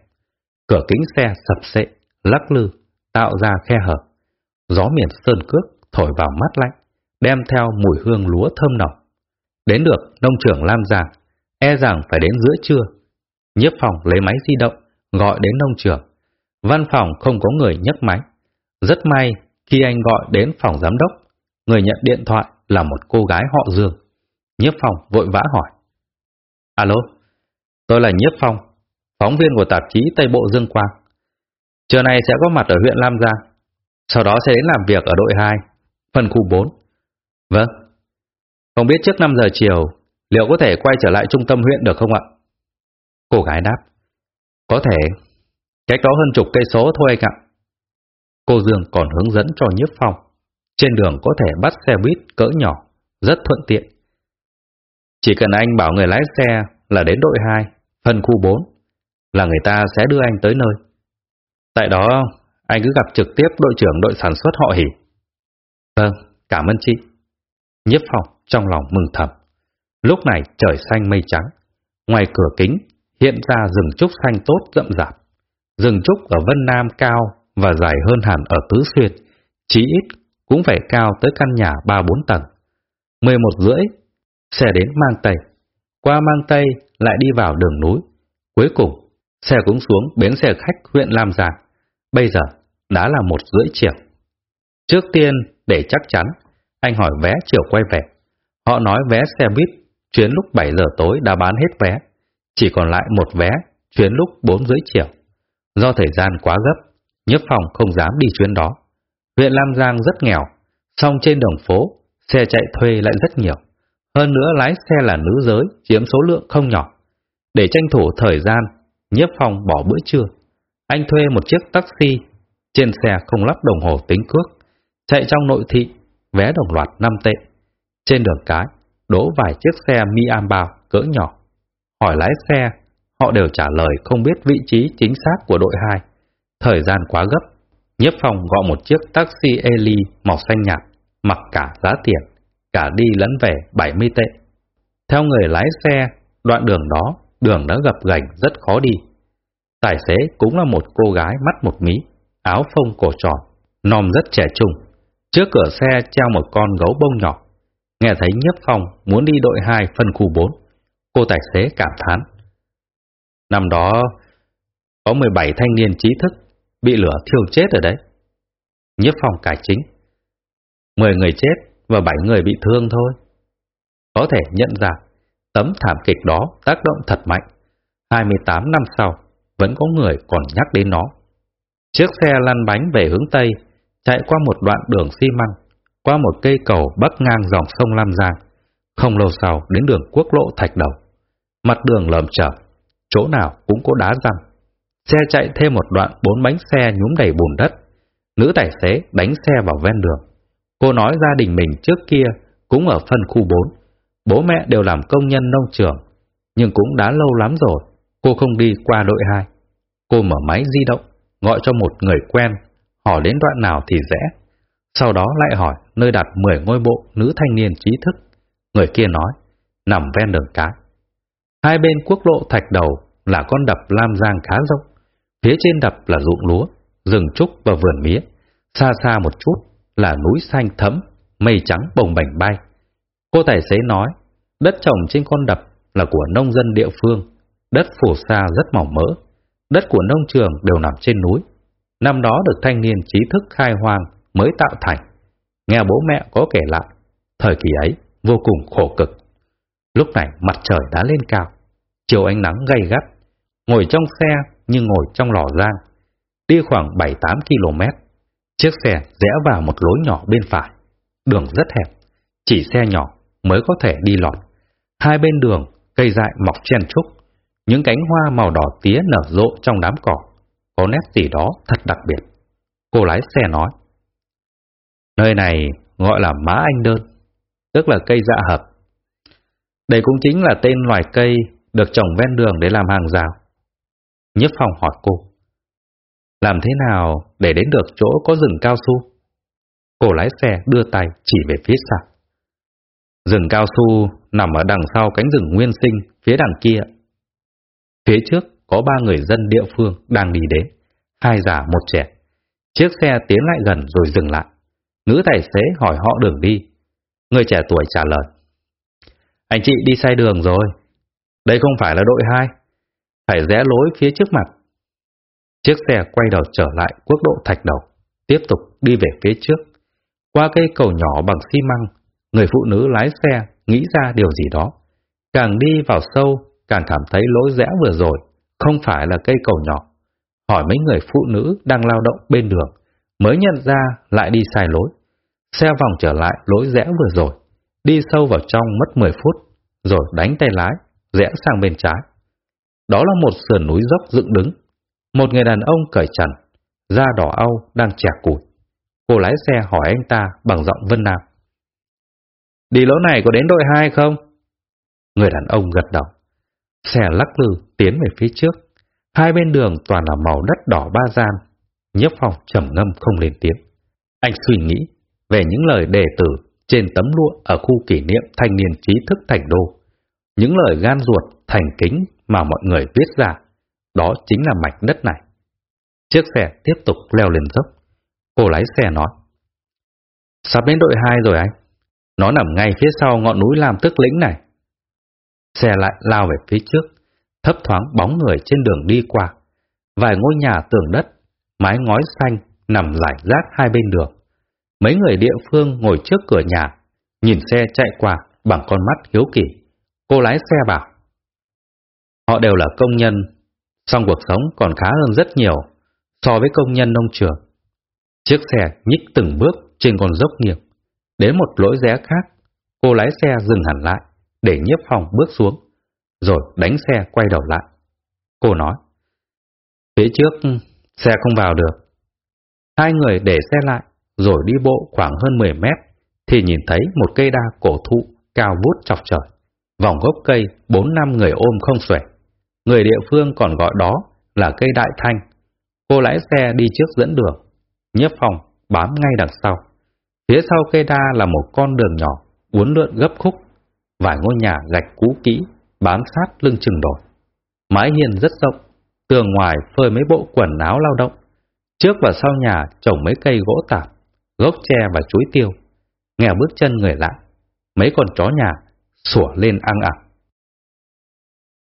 Cửa kính xe sập sệ, lắc lư, tạo ra khe hở. Gió miền sơn cước thổi vào mắt lạnh, đem theo mùi hương lúa thơm nồng. Đến được nông trưởng Lam Giang, e rằng phải đến giữa trưa. Nhiếp phòng lấy máy di động, gọi đến nông trưởng. Văn phòng không có người nhấc máy. Rất may khi anh gọi đến phòng giám đốc, người nhận điện thoại là một cô gái họ Dương. Nhiếp phòng vội vã hỏi. Alo, tôi là Nhiếp Phong, phóng viên của tạp chí Tây Bộ Dương Quang. Trưa nay sẽ có mặt ở huyện Lam Giang, sau đó sẽ đến làm việc ở đội 2, phần khu 4. Vâng. Không biết trước 5 giờ chiều, liệu có thể quay trở lại trung tâm huyện được không ạ? Cô gái đáp. Có thể. Cách đó hơn chục cây số thôi anh ạ. Cô Dương còn hướng dẫn cho Nhiếp Phong. Trên đường có thể bắt xe buýt cỡ nhỏ, rất thuận tiện. Chỉ cần anh bảo người lái xe là đến đội 2, hân khu 4, là người ta sẽ đưa anh tới nơi. Tại đó, anh cứ gặp trực tiếp đội trưởng đội sản xuất họ hỉ. Vâng, cảm ơn chị. Nhiếp phòng trong lòng mừng thầm. Lúc này trời xanh mây trắng, ngoài cửa kính hiện ra rừng trúc xanh tốt rậm rạp. Rừng trúc ở Vân Nam cao và dài hơn hẳn ở Tứ Xuyên, chí ít cũng phải cao tới căn nhà ba bốn tầng. 11 rưỡi, xe đến Mang Tây. Qua Mang Tây lại đi vào đường núi. Cuối cùng, xe cũng xuống bến xe khách huyện Lam Giang. Bây giờ đã là một rưỡi chiều. Trước tiên, để chắc chắn, anh hỏi vé chiều quay về. Họ nói vé xe buýt chuyến lúc 7 giờ tối đã bán hết vé, chỉ còn lại một vé chuyến lúc 4 rưỡi chiều. Do thời gian quá gấp, Nhiếp Phòng không dám đi chuyến đó. Huyện Lam Giang rất nghèo, song trên đường phố, xe chạy thuê lại rất nhiều. Hơn nữa lái xe là nữ giới, chiếm số lượng không nhỏ. Để tranh thủ thời gian, Nhiếp Phòng bỏ bữa trưa. Anh thuê một chiếc taxi, trên xe không lắp đồng hồ tính cước, chạy trong nội thị, vé đồng loạt 5 tệ. Trên đường cái, đỗ vài chiếc xe Mi Am bao cỡ nhỏ. Hỏi lái xe, họ đều trả lời không biết vị trí chính xác của đội 2. Thời gian quá gấp, Nhiếp Phong gọi một chiếc taxi Eli màu xanh nhạt, mặc cả giá tiền, cả đi lẫn về 70 tệ. Theo người lái xe, đoạn đường đó, đường đã gập gành rất khó đi. Tài xế cũng là một cô gái mắt một mí, áo phông cổ tròn, nòm rất trẻ trung. Trước cửa xe treo một con gấu bông nhỏ. Nghe thấy Nhiếp Phong muốn đi đội 2 phân khu 4, cô tài xế cảm thán. Năm đó, có 17 thanh niên trí thức bị lửa thiêu chết ở đấy. Nhiếp Phong cải chính. 10 người chết và 7 người bị thương thôi. Có thể nhận ra, tấm thảm kịch đó tác động thật mạnh. 28 năm sau, vẫn có người còn nhắc đến nó. Chiếc xe lăn bánh về hướng Tây, chạy qua một đoạn đường xi măng, qua một cây cầu bắc ngang dòng sông Lam Giang. Không lâu sau đến đường quốc lộ Thạch Đầu. Mặt đường lởm chởm, chỗ nào cũng có đá răm. Xe chạy thêm một đoạn bốn bánh xe nhúm đầy bùn đất. Nữ tài xế đánh xe vào ven đường. Cô nói gia đình mình trước kia cũng ở phân khu 4. Bố mẹ đều làm công nhân nông trường, nhưng cũng đã lâu lắm rồi, cô không đi qua đội 2. Cô mở máy di động, gọi cho một người quen, hỏi đến đoạn nào thì rẽ. Sau đó lại hỏi nơi đặt 10 ngôi bộ nữ thanh niên trí thức. Người kia nói, nằm ven đường cái. Hai bên quốc lộ thạch đầu là con đập Lam Giang khá rộng. Phía trên đập là ruộng lúa, rừng trúc và vườn mía. Xa xa một chút là núi xanh thấm, mây trắng bồng bềnh bay. Cô tài xế nói, đất trồng trên con đập là của nông dân địa phương, đất phù sa rất mỏng mỡ, đất của nông trường đều nằm trên núi. Năm đó được thanh niên trí thức khai hoang mới tạo thành. Nghe bố mẹ có kể lại, thời kỳ ấy vô cùng khổ cực. Lúc này mặt trời đã lên cao, chiều ánh nắng gay gắt, ngồi trong xe như ngồi trong lò rang, đi khoảng 7-8 km. Chiếc xe rẽ vào một lối nhỏ bên phải, đường rất hẹp, chỉ xe nhỏ mới có thể đi lọt. Hai bên đường, cây dại mọc chen trúc, những cánh hoa màu đỏ tía nở rộ trong đám cỏ, có nét gì đó thật đặc biệt. Cô lái xe nói, Nơi này gọi là má anh đơn, tức là cây dạ hợp. Đây cũng chính là tên loài cây được trồng ven đường để làm hàng rào. Nhất Phong hỏi cô, làm thế nào để đến được chỗ có rừng cao su? Cổ lái xe đưa tay chỉ về phía sau. Rừng cao su nằm ở đằng sau cánh rừng nguyên sinh phía đằng kia. Phía trước có ba người dân địa phương đang đi đến, hai già một trẻ. Chiếc xe tiến lại gần rồi dừng lại. Nữ tài xế hỏi họ đường đi. Người trẻ tuổi trả lời. Anh chị đi sai đường rồi. Đây không phải là đội 2. Phải rẽ lối phía trước mặt. Chiếc xe quay đầu trở lại quốc độ thạch đầu. Tiếp tục đi về phía trước. Qua cây cầu nhỏ bằng xi măng. Người phụ nữ lái xe nghĩ ra điều gì đó. Càng đi vào sâu, càng cảm thấy lối rẽ vừa rồi không phải là cây cầu nhỏ. Hỏi mấy người phụ nữ đang lao động bên đường mới nhận ra lại đi sai lối. Xe vòng trở lại lối rẽ vừa rồi, đi sâu vào trong mất 10 phút, rồi đánh tay lái, rẽ sang bên trái. Đó là một sườn núi dốc dựng đứng. Một người đàn ông cởi trần, da đỏ au đang chẻ củi. Cô lái xe hỏi anh ta bằng giọng Vân Nam. Đi lỗ này có đến đội 2 không? Người đàn ông gật đầu. Xe lắc lư tiến về phía trước. Hai bên đường toàn là màu đất đỏ ba gian nhấp Phong trầm ngâm không lên tiếng. Anh suy nghĩ về những lời đề tử trên tấm lụa ở khu kỷ niệm thanh niên trí thức thành đô. Những lời gan ruột, thành kính mà mọi người viết ra, đó chính là mảnh đất này. Chiếc xe tiếp tục leo lên dốc. Cô lái xe nói. Sắp đến đội 2 rồi anh. Nó nằm ngay phía sau ngọn núi làm tức lĩnh này. Xe lại lao về phía trước, thấp thoáng bóng người trên đường đi qua. Vài ngôi nhà tường đất mái ngói xanh nằm rải rác hai bên đường. Mấy người địa phương ngồi trước cửa nhà, nhìn xe chạy qua bằng con mắt hiếu kỳ. Cô lái xe bảo. Họ đều là công nhân, song cuộc sống còn khá hơn rất nhiều so với công nhân nông trường. Chiếc xe nhích từng bước trên con dốc nghiêng. Đến một lỗi rẽ khác, cô lái xe dừng hẳn lại để nhiếp phòng bước xuống, rồi đánh xe quay đầu lại. Cô nói, phía trước Xe không vào được. Hai người để xe lại, rồi đi bộ khoảng hơn 10 mét, thì nhìn thấy một cây đa cổ thụ cao vút chọc trời. Vòng gốc cây, bốn năm người ôm không xuể. Người địa phương còn gọi đó là cây đại thanh. Cô lái xe đi trước dẫn đường, nhiếp phòng bám ngay đằng sau. Phía sau cây đa là một con đường nhỏ, uốn lượn gấp khúc, vài ngôi nhà gạch cũ kỹ, bám sát lưng chừng đồi. Mái hiên rất rộng, Tường ngoài phơi mấy bộ quần áo lao động. Trước và sau nhà trồng mấy cây gỗ tạp, gốc tre và chuối tiêu. Nghe bước chân người lạ, mấy con chó nhà sủa lên ăn ẳng.